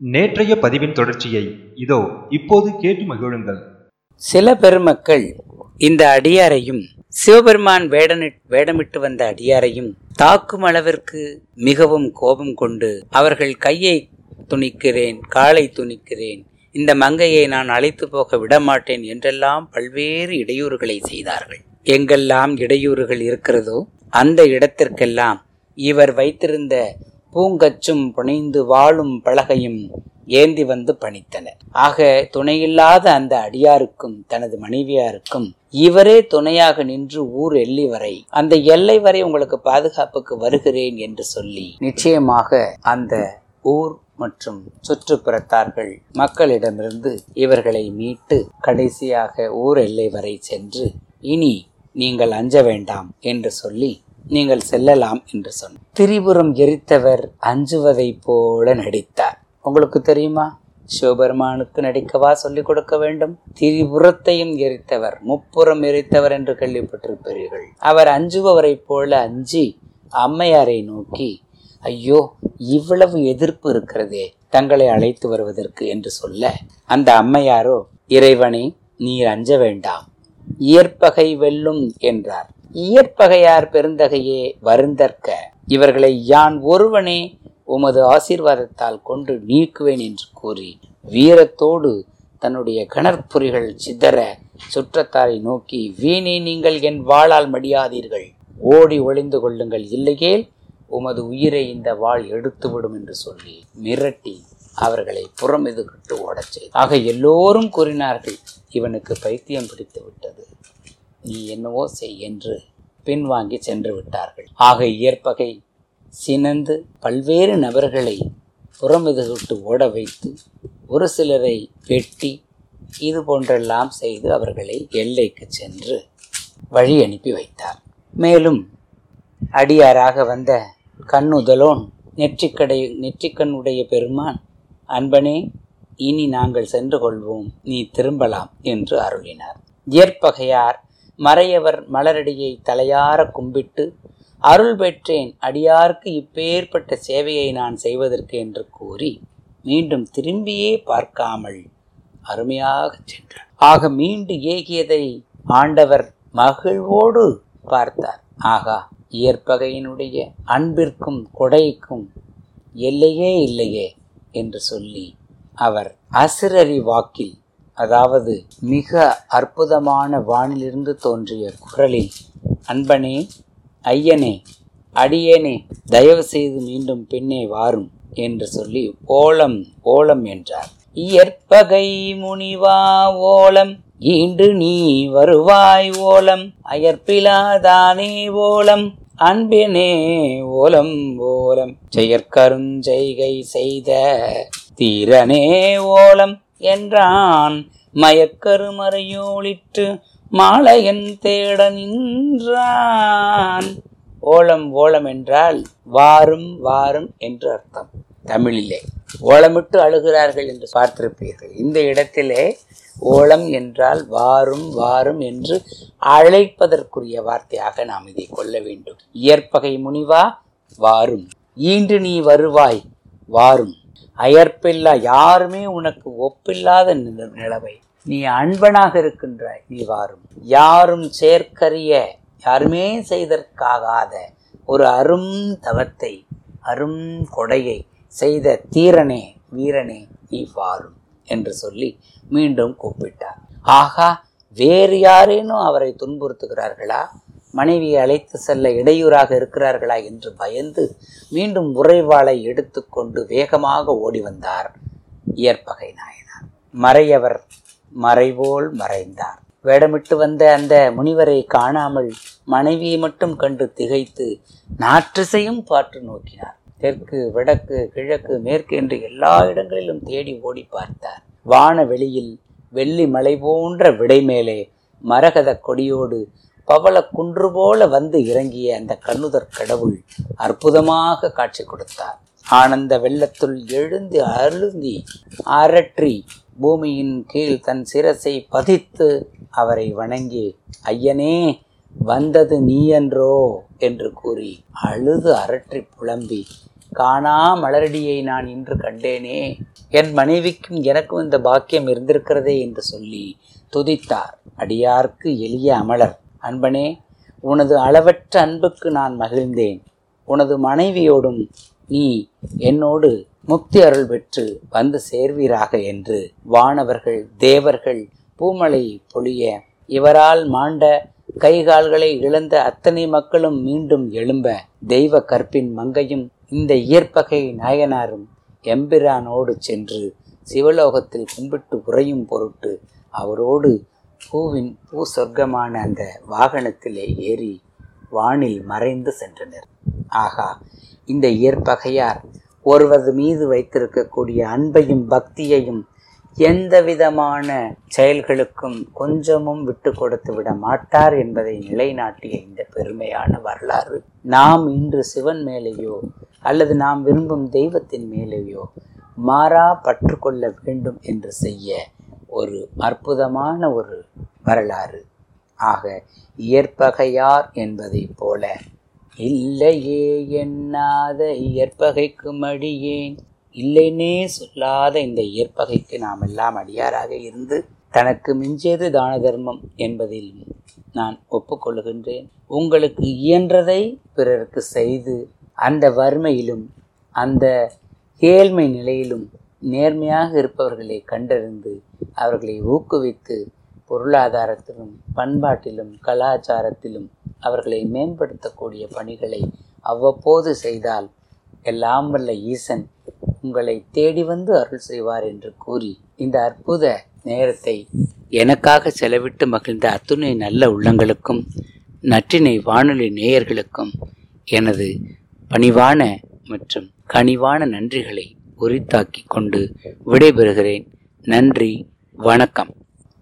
நேற்றைய பதிவின் தொடர்ச்சியை இதோ இப்போது கேட்டு மகிழுங்கள். சில பெருமக்கள் இந்த அடியாரையும் சிவபெருமான் வேடனி வேடமிட்டு வந்த அடியாரையும் தாக்கும் அளவிற்கு மிகவும் கோபம் கொண்டு அவர்கள் கையை துணிக்கிறேன் காலை துணிக்கிறேன் இந்த மங்கையை நான் அழைத்து போக விடமாட்டேன் என்றெல்லாம் பல்வேறு இடையூறுகளை செய்தார்கள். எங்கெல்லாம் இடையூறுகள் இருக்கிறதோ அந்த இடத்திற்கெல்லாம் இவர் வைத்திருந்த பூங்கச்சும் புனைந்து வாழும் பலகையும் ஏந்தி வந்து பணித்தனர் ஆக துணையில்லாத அந்த அடியாருக்கும் தனது மனைவியாருக்கும் இவரே துணையாக நின்று ஊர் எல்லை வரை அந்த எல்லை வரை உங்களுக்கு பாதுகாப்புக்கு வருகிறேன் என்று சொல்லி நிச்சயமாக அந்த ஊர் மற்றும் சுற்றுப்புறத்தார்கள் மக்களிடமிருந்து இவர்களை மீட்டு கடைசியாக ஊர் எல்லை வரை சென்று இனி நீங்கள் அஞ்ச வேண்டாம் என்று சொல்லி நீங்கள் செல்லலாம் என்று சொன்னார். திரிபுரம் எரித்தவர் அஞ்சுவதை போல நடித்தார். உங்களுக்கு தெரியுமா? சிவபெருமானுக்கு நடிக்கவா சொல்லிக் கொடுக்க வேண்டும்? திரிபுரத்தையும் எரித்தவர் முப்புறம் எரித்தவர் என்று கேள்விப்பட்டிருப்பீர்கள். அவர் அஞ்சுபவரைப் போல அஞ்சி அம்மையாரை நோக்கி ஐயோ இவ்வளவு எதிர்ப்பு இருக்கிறதே தங்களை அழைத்து வருவதற்கு என்று சொல்ல அந்த அம்மையாரோ இறைவனை நீர் அஞ்ச வேண்டாம். இயற்பகை வெல்லும் என்றார். இயற்பகையார் பெருந்தகையே வருந்தற்க. இவர்களை யான் ஒருவனே உமது ஆசீர்வாதத்தால் கொண்டு நீக்குவேன் என்று கூறி வீரத்தோடு தன்னுடைய கணற்புரிகள் சிதற சுற்றத்தாரை நோக்கி வீணே நீங்கள் என் வாளால் மடியாதீர்கள். ஓடி ஒளிந்து கொள்ளுங்கள். இல்லையே உமது உயிரை இந்த வாள் எடுத்துவிடும் என்று சொல்லி மிரட்டி அவர்களை புறம் எதுகிட்டு ஓடச் செய்து ஆக எல்லோரும் கூறினார்கள் இவனுக்கு பைத்தியம் பிடித்து விட்டது. நீ என்னவோ செய் என்று பின்வாங்கி சென்று விட்டார்கள் ஆக இயற்பகை சினந்து பல்வேறு நபர்களை புறமிதுகிட்டு ஓட வைத்து ஒரு சிலரை வெட்டி இது போன்றெல்லாம் செய்து அவர்களை எல்லைக்கு சென்று வழி அனுப்பி வைத்தார். மேலும் அடியாராக வந்த கண்ணுதலோன் நெற்றிக்கடை நெற்றிக்கண்ணுடைய பெருமான் அன்பனே இனி நாங்கள் சென்று கொள்வோம் நீ திரும்பலாம் என்று அருளினார். இயற்பகையார் மறையவர் மலரடியை தலையார கும்பிட்டு அருள் பெற்றேன் அடியார்க்கு இப்பேற்பட்ட சேவையை நான் செய்வதற்கு என்று கூறி மீண்டும் திரும்பியே பார்க்காமல் அருமையாக சென்றார். ஆக மீண்டு ஏகியதை ஆண்டவர் மகிழ்வோடு பார்த்தார். ஆகா இயற்பகையினுடைய அன்பிற்கும் கொடைக்கும் எல்லையே இல்லையே என்று சொல்லி அவர் அசிரறி வாக்கில் அதாவது மிக அற்புதமான வானிலிருந்து தோன்றிய குரலில் அன்பனே ஐயனே அடியேனே தயவு செய்து மீண்டும் பின்னே வாரும் என்று சொல்லி ஓலம் ஓலம் என்றார். இயற்பகை முனிவா ஓலம் ஈண்டு நீ வருவாய் ஓலம் அயற்பிலாதானே ஓலம் அன்பினே ஓலம் ஓலம் செயற்கருஞ்செய்கை செய்த தீரனே ஓலம் என்றான். மயக்கருமறையோளிட்டு மாலையன் தேட நின்றான். ஓலம் ஓலம் என்றால் வாரும் வாரும் என்று அர்த்தம். தமிழிலே ஓலமிட்டு அழுகிறார்கள் என்று பார்த்திருப்பீர்கள். இந்த இடத்திலே ஓலம் என்றால் வாரும் வாரும் என்று அழைப்பதற்குரிய வார்த்தையாக நாம் இதை கொள்ள வேண்டும். இயற்பகை முனிவா வாரும். ஈன்று நீ வருவாய் வாரும். அயற்பில்லா யாருமே உனக்கு ஒப்பில்லாத நிலவை. நீ அன்பனாக இருக்கின்றாய் நீ வாரும். யாரும் சேர்க்கரிய யாருமே செய்தற்காகாத ஒரு அரும் தவத்தை அரும் கொடையை செய்த தீரனே வீரனே நீ வாரும் என்று சொல்லி மீண்டும் கூப்பிட்டார். ஆகா வேறு யாரேனும் அவரை துன்புறுத்துகிறார்களா? மனைவியை அழைத்து செல்ல இடையூறாக இருக்கிறார்களா என்று பயந்து மீண்டும் உறைவாளை எடுத்துக்கொண்டு வேகமாக ஓடி வந்தார் இயற்பகை நாயனார். மறையவர் மறைபோல் மறைந்தார். வேடமிட்டு வந்த அந்த முனிவரை காணாமல் மனைவியை மட்டும் கண்டு திகைத்து நாற்றிசையும் பார்த்து நோக்கினார். தெற்கு வடக்கு கிழக்கு மேற்கு என்று எல்லா இடங்களிலும் தேடி ஓடி பார்த்தார். வான வெளியில் வெள்ளி மலை போன்ற விடை மேலே மரகத கொடியோடு பவள குன்று போல வந்து இறங்கிய அந்த கண்ணுதற் கடவுள் அற்புதமாக காட்சி கொடுத்தார். ஆனந்த வெள்ளத்துள் எழுந்து அழுந்தி அரற்றி பூமியின் கீழ் தன் சிரசை பதித்து அவரை வணங்கி ஐயனே வந்தது நீயன்றோ என்று கூறி அழுது அரற்றி புலம்பி காணா மலரடியை நான் இன்று கண்டேனே. என் மனைவிக்கும் எனக்கும் இந்த பாக்கியம் இருந்திருக்கிறதே என்று சொல்லி துதித்தார் அடியார்க்கு எளிய அமலர். அன்பனே உனது அளவற்ற அன்புக்கு நான் மகிழ்ந்தேன். உனது மனைவியோடும் நீ என்னோடு முக்தி அருள் பெற்று வந்து சேர்வீராக என்று வானவர்கள் தேவர்கள் பூமலை பொழிய இவரால் மாண்ட கைகால்களை இழந்த அத்தனை மக்களும் மீண்டும் எழும்ப தெய்வ கற்பின் மங்கையும் இந்த இயற்பகை நாயனாரும் எம்பிரானோடு சென்று சிவலோகத்தில் கும்பிட்டு உறையும் பொருட்டு அவரோடு பூவின் பூ சொர்க்கமான அந்த வாகனத்திலே ஏறி வானில் மறைந்து சென்றனர். ஆகா இந்த இயற்பகையார் ஒருவது மீது வைத்திருக்கக்கூடிய அன்பையும் பக்தியையும் எந்த விதமான செயல்களுக்கும் கொஞ்சமும் விட்டு கொடுத்து விட மாட்டார் என்பதை நிலைநாட்டிய இந்த பெருமையான வரலாறு. நாம் இன்று சிவன் மேலேயோ அல்லது நாம் விரும்பும் தெய்வத்தின் மேலேயோ மாறா பற்று கொள்ள வேண்டும் என்று செய்ய ஒரு அற்புதமான ஒரு வரலாறு. ஆக இயற்பகையார் என்பதைப் போல இல்லையே எண்ணாத இயற்பகைக்கு மடியேன். இல்லைன்னே சொல்லாத இந்த இயற்பகைக்கு நாம் எல்லாம் அடியாராக இருந்து தனக்கு மிஞ்சியது தான தர்மம் என்பதில் நான் ஒப்புக்கொள்கின்றேன். உங்களுக்கு இயன்றதை பிறருக்கு செய்து அந்த வறுமையிலும் அந்த ஏழ்மை நிலையிலும் நேர்மையாக இருப்பவர்களை கண்டறிந்து அவர்களை ஊக்குவித்து பொருளாதாரத்திலும் பண்பாட்டிலும் கலாச்சாரத்திலும் அவர்களை மேம்படுத்தக்கூடிய பணிகளை அவ்வப்போது செய்தால் எல்லாம் வல்ல ஈசன் உங்களை தேடி வந்து அருள் செய்வார் என்று கூறி இந்த அற்புத நேரத்தை எனக்காக செலவிட்டு மகிழ்ந்த அத்துணை நல்ல உள்ளங்களுக்கும் நற்றினை வானொலி நேயர்களுக்கும் எனது பணிவான மற்றும் கனிவான நன்றிகளை உரித்தாக்கி கொண்டு விடைபெறுகிறேன். நன்றி வணக்கம்.